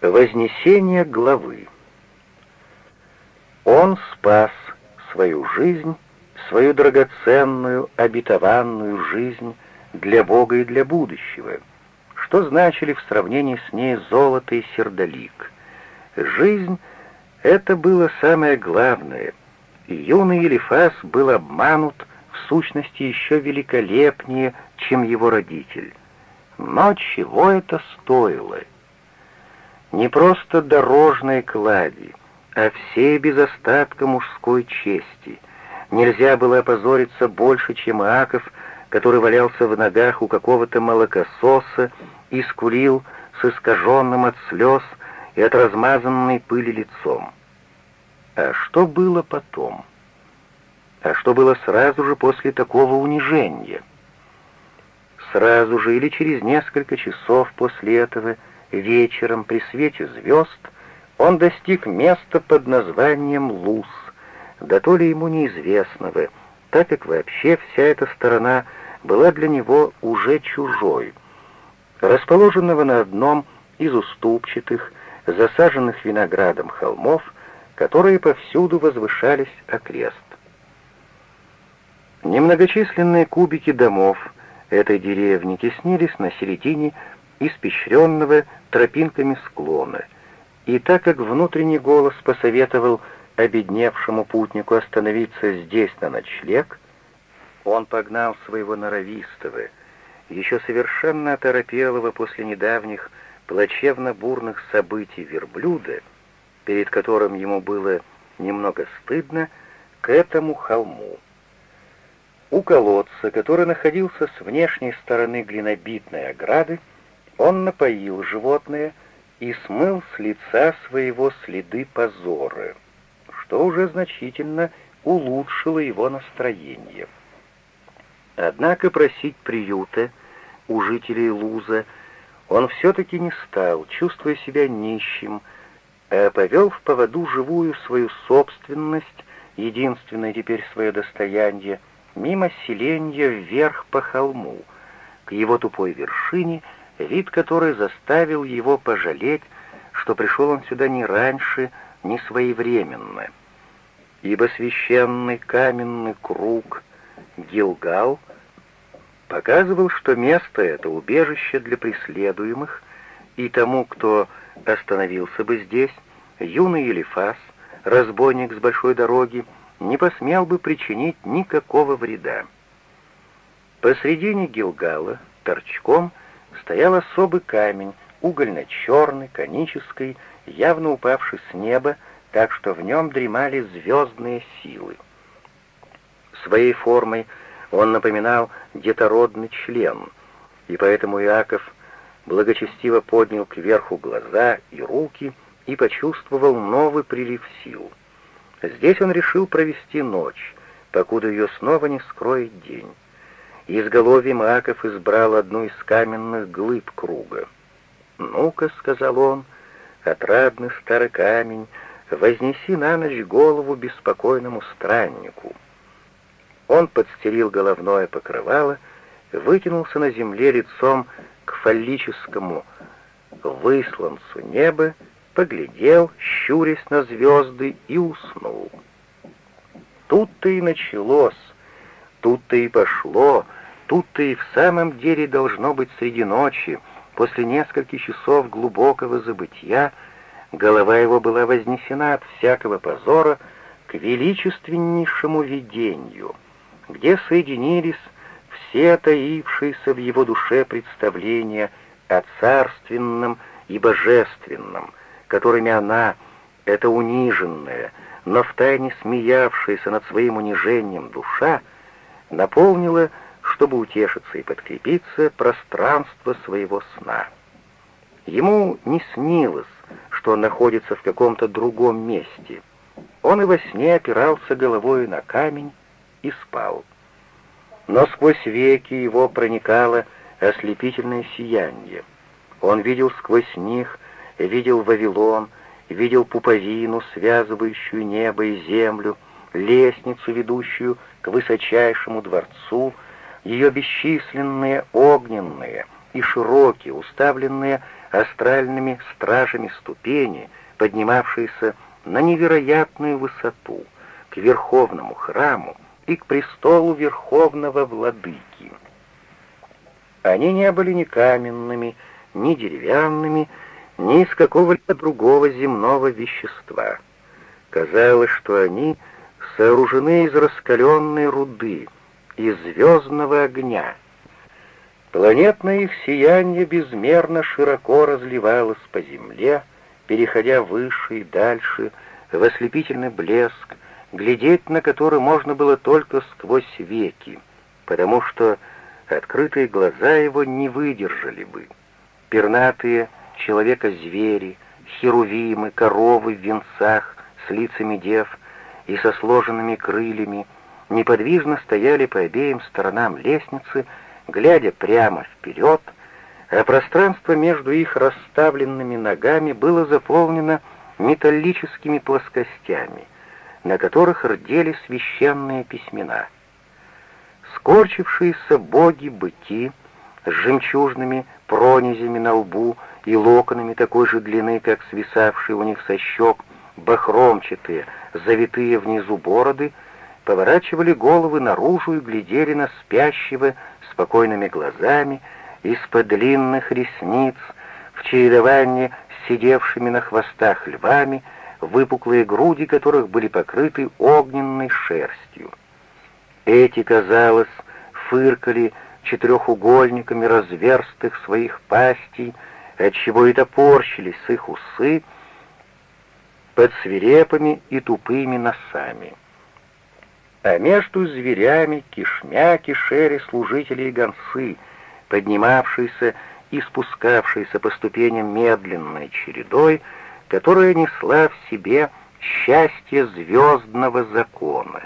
Вознесение главы. Он спас свою жизнь, свою драгоценную, обетованную жизнь для Бога и для будущего, что значили в сравнении с ней золото и сердолик. Жизнь — это было самое главное, и юный Елифас был обманут в сущности еще великолепнее, чем его родитель. Но чего это стоило? — не просто дорожной клади, а всей без остатка мужской чести. Нельзя было опозориться больше, чем Иаков, который валялся в ногах у какого-то молокососа и скулил с искаженным от слез и от размазанной пыли лицом. А что было потом? А что было сразу же после такого унижения? Сразу же или через несколько часов после этого — вечером при свете звезд он достиг места под названием Луз, да то ли ему неизвестного, так как вообще вся эта сторона была для него уже чужой. Расположенного на одном из уступчатых, засаженных виноградом холмов, которые повсюду возвышались окрест. Немногочисленные кубики домов этой деревни теснились на середине испещренного тропинками склона, и так как внутренний голос посоветовал обедневшему путнику остановиться здесь на ночлег, он погнал своего норовистого, еще совершенно оторопелого после недавних плачевно-бурных событий верблюда, перед которым ему было немного стыдно, к этому холму. У колодца, который находился с внешней стороны глинобитной ограды, он напоил животное и смыл с лица своего следы позора, что уже значительно улучшило его настроение. Однако просить приюта у жителей Луза он все-таки не стал, чувствуя себя нищим, а повел в поводу живую свою собственность, единственное теперь свое достояние, мимо селения вверх по холму, к его тупой вершине — вид который заставил его пожалеть, что пришел он сюда не раньше, не своевременно. Ибо священный каменный круг Гилгал показывал, что место это убежище для преследуемых, и тому, кто остановился бы здесь, юный Елифас, разбойник с большой дороги, не посмел бы причинить никакого вреда. Посредине Гилгала, торчком, стоял особый камень, угольно-черный, конический, явно упавший с неба, так что в нем дремали звездные силы. Своей формой он напоминал детородный член, и поэтому Иаков благочестиво поднял кверху глаза и руки и почувствовал новый прилив сил. Здесь он решил провести ночь, покуда ее снова не скроет день. Изголовьем Аков избрал одну из каменных глыб круга. «Ну-ка», — сказал он, — «отрадный старый камень, вознеси на ночь голову беспокойному страннику». Он подстерил головное покрывало, вытянулся на земле лицом к фаллическому высланцу неба, поглядел, щурясь на звезды, и уснул. Тут-то и началось, тут-то и пошло, Тут-то и в самом деле должно быть среди ночи, после нескольких часов глубокого забытия, голова его была вознесена от всякого позора к величественнейшему видению, где соединились все таившиеся в его душе представления о царственном и божественном, которыми она, эта униженная, но втайне смеявшаяся над своим унижением душа, наполнила чтобы утешиться и подкрепиться, пространство своего сна. Ему не снилось, что он находится в каком-то другом месте. Он и во сне опирался головой на камень и спал. Но сквозь веки его проникало ослепительное сияние. Он видел сквозь них, видел Вавилон, видел пуповину, связывающую небо и землю, лестницу, ведущую к высочайшему дворцу, ее бесчисленные огненные и широкие, уставленные астральными стражами ступени, поднимавшиеся на невероятную высоту, к верховному храму и к престолу верховного владыки. Они не были ни каменными, ни деревянными, ни из какого-либо другого земного вещества. Казалось, что они сооружены из раскаленной руды, из звездного огня. Планетное их сияние безмерно широко разливалось по земле, переходя выше и дальше, в ослепительный блеск, глядеть на который можно было только сквозь веки, потому что открытые глаза его не выдержали бы. Пернатые человека-звери, херувимы, коровы в венцах с лицами дев и со сложенными крыльями неподвижно стояли по обеим сторонам лестницы, глядя прямо вперед, а пространство между их расставленными ногами было заполнено металлическими плоскостями, на которых рдели священные письмена. Скорчившиеся боги-быки с жемчужными пронизями на лбу и локонами такой же длины, как свисавшие у них со щек, бахромчатые, завитые внизу бороды, поворачивали головы наружу и глядели на спящего спокойными глазами из-под длинных ресниц, в чередовании с сидевшими на хвостах львами, выпуклые груди которых были покрыты огненной шерстью. Эти, казалось, фыркали четырехугольниками разверстых своих пастей, отчего и топорщились их усы под свирепыми и тупыми носами. А между зверями кишмя кишери служители и гонцы, поднимавшиеся и спускавшиеся по ступеням медленной чередой, которая несла в себе счастье звездного закона.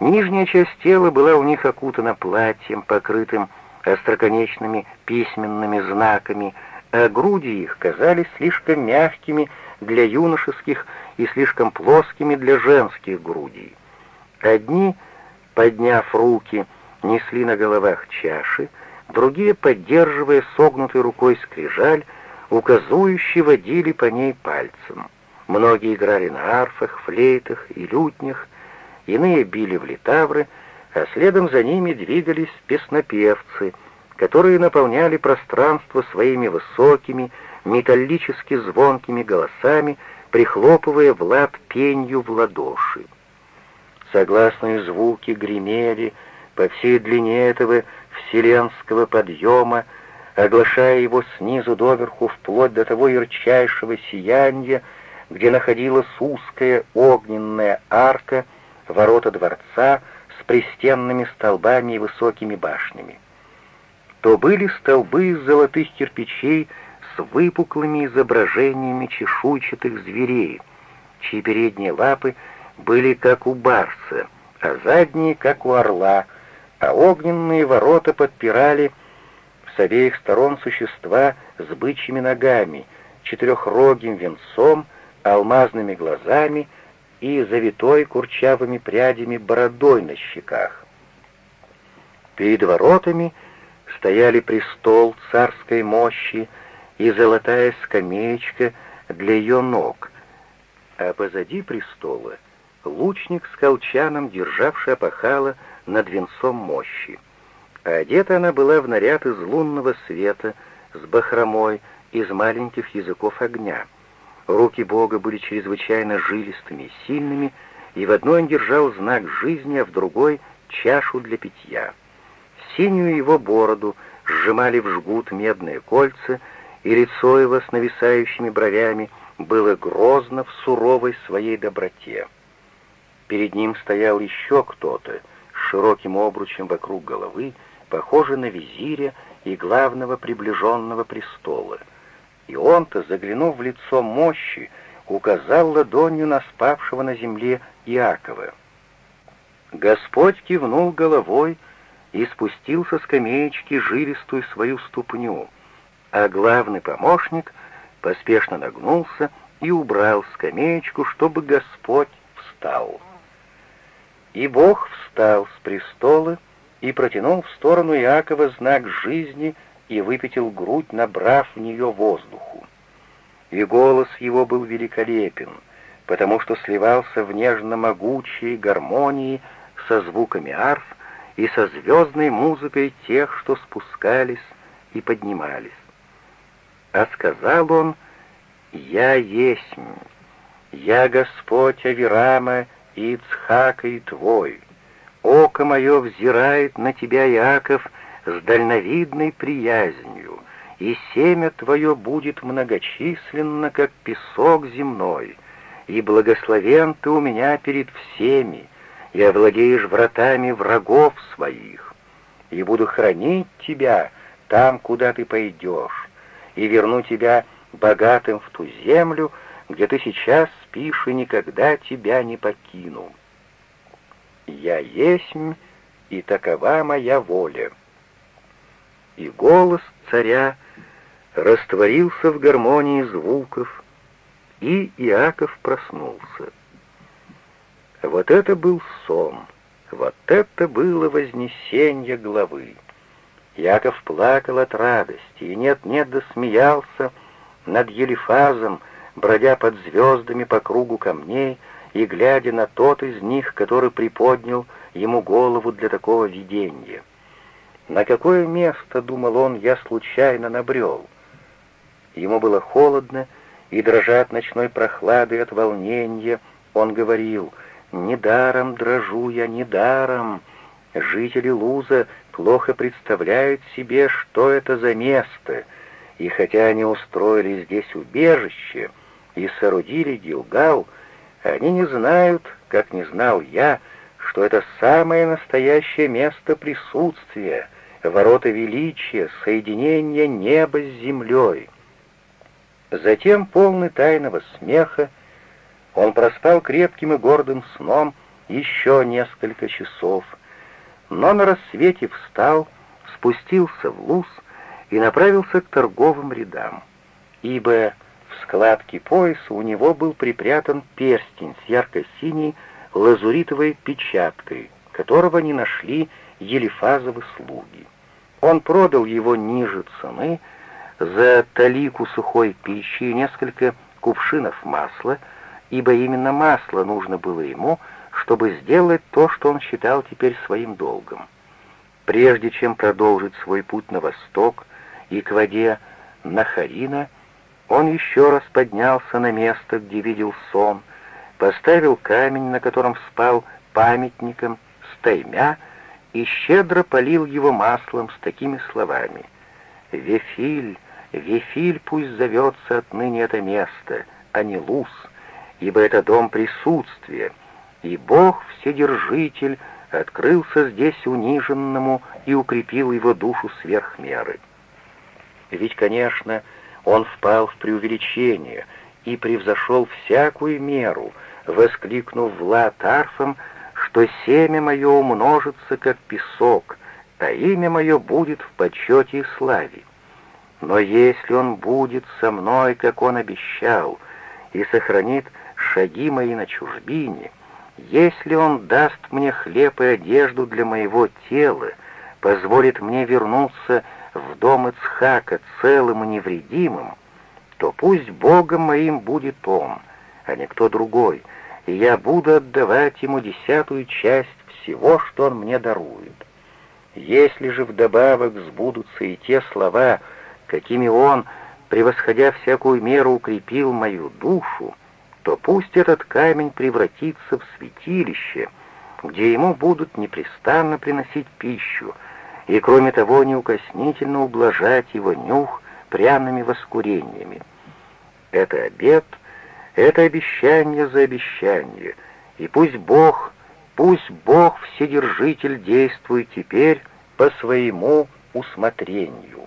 Нижняя часть тела была у них окутана платьем, покрытым остроконечными письменными знаками, а груди их казались слишком мягкими для юношеских и слишком плоскими для женских грудей. Одни, подняв руки, несли на головах чаши, другие, поддерживая согнутой рукой скрижаль, указующе водили по ней пальцем. Многие играли на арфах, флейтах и лютнях, иные били в литавры, а следом за ними двигались песнопевцы, которые наполняли пространство своими высокими, металлически звонкими голосами, прихлопывая в лад пенью в ладоши. Согласные звуки гремели по всей длине этого вселенского подъема, оглашая его снизу доверху вплоть до того ярчайшего сияния, где находилась узкая огненная арка — ворота дворца с пристенными столбами и высокими башнями. То были столбы из золотых кирпичей с выпуклыми изображениями чешуйчатых зверей, чьи передние лапы были как у барса, а задние как у орла, а огненные ворота подпирали с обеих сторон существа с бычьими ногами, четырехрогим венцом, алмазными глазами — и завитой курчавыми прядями бородой на щеках. Перед воротами стояли престол царской мощи и золотая скамеечка для ее ног, а позади престола лучник с колчаном, державший опахало над венцом мощи. А одета она была в наряд из лунного света с бахромой из маленьких языков огня — Руки Бога были чрезвычайно жилистыми и сильными, и в одной он держал знак жизни, а в другой — чашу для питья. Синюю его бороду сжимали в жгут медные кольца, и лицо его с нависающими бровями было грозно в суровой своей доброте. Перед ним стоял еще кто-то с широким обручем вокруг головы, похожий на визиря и главного приближенного престола — и он-то, заглянув в лицо мощи, указал ладонью на спавшего на земле Иакова. Господь кивнул головой и спустил со скамеечки жилистую свою ступню, а главный помощник поспешно нагнулся и убрал скамеечку, чтобы Господь встал. И Бог встал с престола и протянул в сторону Иакова знак жизни и выпятил грудь, набрав в нее воздуху. И голос его был великолепен, потому что сливался в нежно-могучей гармонии со звуками арф и со звездной музыкой тех, что спускались и поднимались. А сказал он, «Я есть, я Господь Авирама Ицхака и Твой. Око мое взирает на тебя, Иаков, с дальновидной приязнью, и семя твое будет многочисленно, как песок земной, и благословен ты у меня перед всеми, и овладеешь вратами врагов своих, и буду хранить тебя там, куда ты пойдешь, и верну тебя богатым в ту землю, где ты сейчас спишь, и никогда тебя не покину. Я есть, и такова моя воля. И голос царя растворился в гармонии звуков, и Иаков проснулся. Вот это был сон, вот это было вознесение главы. Яков плакал от радости и нет-нет досмеялся над Елифазом, бродя под звездами по кругу камней и глядя на тот из них, который приподнял ему голову для такого видения. На какое место, думал он, я случайно набрел? Ему было холодно, и, дрожа от ночной прохлады от волнения, он говорил, «Недаром дрожу я, недаром». Жители Луза плохо представляют себе, что это за место, и хотя они устроили здесь убежище и соорудили Гилгал, они не знают, как не знал я, что это самое настоящее место присутствия, ворота величия, соединения неба с землей. Затем, полный тайного смеха, он проспал крепким и гордым сном еще несколько часов, но на рассвете встал, спустился в луз и направился к торговым рядам, ибо в складке пояса у него был припрятан перстень с ярко-синей лазуритовой печаткой, которого не нашли Елифазовы слуги. Он продал его ниже цены, за талику сухой пищи и несколько кувшинов масла, ибо именно масло нужно было ему, чтобы сделать то, что он считал теперь своим долгом. Прежде чем продолжить свой путь на восток и к воде Нахарина, он еще раз поднялся на место, где видел сон, поставил камень, на котором спал памятником, стаймя, и щедро полил его маслом с такими словами. «Вефиль, Вифиль пусть зовется отныне это место, а не Лус, ибо это дом присутствия, и Бог Вседержитель открылся здесь униженному и укрепил его душу сверх меры. Ведь, конечно, он впал в преувеличение и превзошел всякую меру, воскликнув Влад арфом, что семя мое умножится, как песок, а имя мое будет в почете и славе. Но если он будет со мной, как он обещал, и сохранит шаги мои на чужбине, если он даст мне хлеб и одежду для моего тела, позволит мне вернуться в дом Ицхака целым и невредимым, то пусть Богом моим будет он, а не кто другой, и я буду отдавать ему десятую часть всего, что он мне дарует. Если же вдобавок сбудутся и те слова, какими он, превосходя всякую меру, укрепил мою душу, то пусть этот камень превратится в святилище, где ему будут непрестанно приносить пищу, и, кроме того, неукоснительно ублажать его нюх пряными воскурениями. Это обет, это обещание за обещание, и пусть Бог, пусть Бог Вседержитель действует теперь по своему усмотрению.